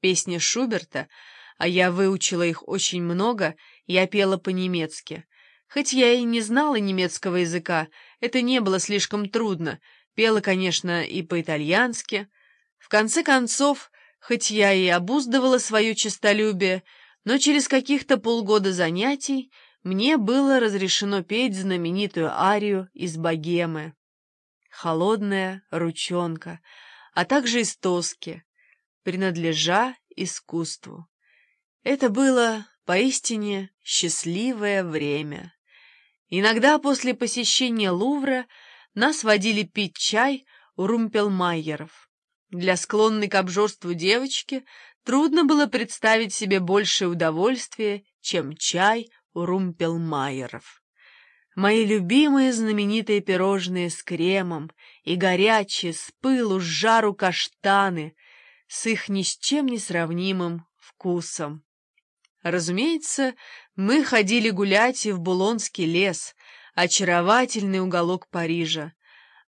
Песни Шуберта, а я выучила их очень много, я пела по-немецки. Хоть я и не знала немецкого языка, это не было слишком трудно. Пела, конечно, и по-итальянски. В конце концов, хоть я и обуздывала свое честолюбие, но через каких-то полгода занятий мне было разрешено петь знаменитую арию из «Богемы». «Холодная ручонка», а также из «Тоски», принадлежа искусству. Это было поистине счастливое время. Иногда после посещения Лувра нас водили пить чай у Румпелмайеров. Для склонной к обжорству девочки трудно было представить себе большее удовольствие, чем чай у Румпелмайеров. Мои любимые знаменитые пирожные с кремом и горячие, с пылу, с жару каштаны — с их ни с чем не сравнимым вкусом. Разумеется, мы ходили гулять и в Булонский лес, очаровательный уголок Парижа.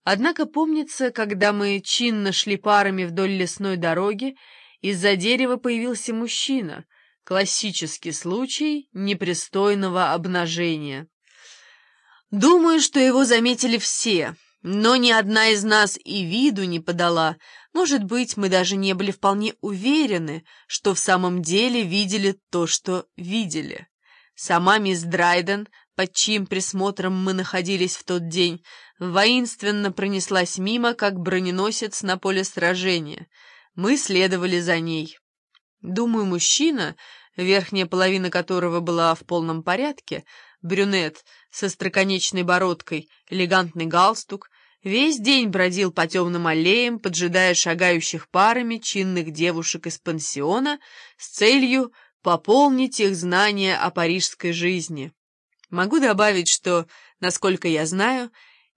Однако помнится, когда мы чинно шли парами вдоль лесной дороги, из-за дерева появился мужчина, классический случай непристойного обнажения. Думаю, что его заметили все — но ни одна из нас и виду не подала. Может быть, мы даже не были вполне уверены, что в самом деле видели то, что видели. Сама мисс Драйден, под чьим присмотром мы находились в тот день, воинственно пронеслась мимо, как броненосец на поле сражения. Мы следовали за ней. Думаю, мужчина, верхняя половина которого была в полном порядке, брюнет со строконечной бородкой, элегантный галстук, весь день бродил по темным аллеям, поджидая шагающих парами чинных девушек из пансиона с целью пополнить их знания о парижской жизни. Могу добавить, что, насколько я знаю,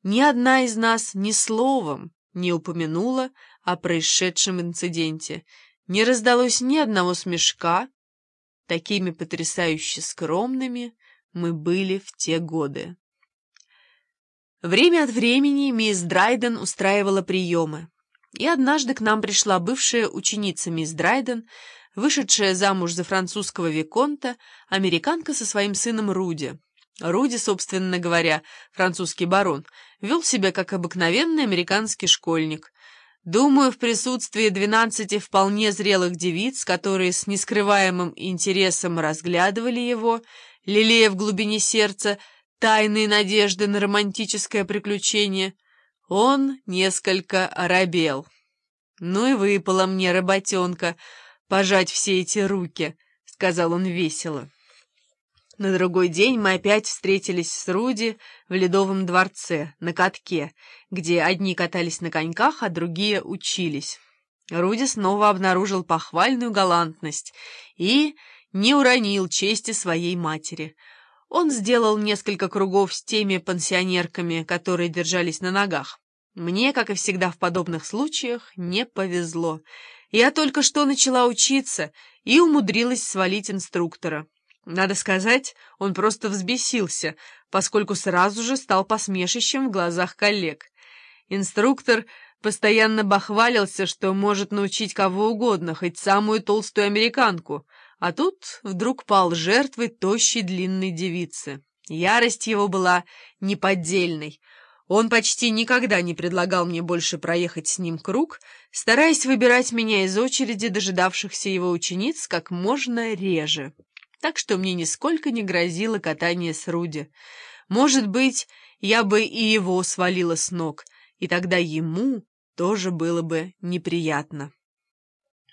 ни одна из нас ни словом не упомянула о происшедшем инциденте, не раздалось ни одного смешка, такими потрясающе скромными, мы были в те годы. Время от времени мисс Драйден устраивала приемы. И однажды к нам пришла бывшая ученица мисс Драйден, вышедшая замуж за французского виконта, американка со своим сыном Руди. Руди, собственно говоря, французский барон, вел себя как обыкновенный американский школьник. Думаю, в присутствии двенадцати вполне зрелых девиц, которые с нескрываемым интересом разглядывали его, лелея в глубине сердца тайные надежды на романтическое приключение, он несколько оробел. «Ну и выпала мне, работенка, пожать все эти руки», — сказал он весело. На другой день мы опять встретились с Руди в Ледовом дворце, на катке, где одни катались на коньках, а другие учились. Руди снова обнаружил похвальную галантность и не уронил чести своей матери. Он сделал несколько кругов с теми пансионерками, которые держались на ногах. Мне, как и всегда в подобных случаях, не повезло. Я только что начала учиться и умудрилась свалить инструктора. Надо сказать, он просто взбесился, поскольку сразу же стал посмешищем в глазах коллег. Инструктор постоянно бахвалился, что может научить кого угодно, хоть самую толстую американку — а тут вдруг пал жертвой тощей длинной девицы. Ярость его была неподдельной. Он почти никогда не предлагал мне больше проехать с ним круг, стараясь выбирать меня из очереди дожидавшихся его учениц как можно реже. Так что мне нисколько не грозило катание с Руди. Может быть, я бы и его свалила с ног, и тогда ему тоже было бы неприятно.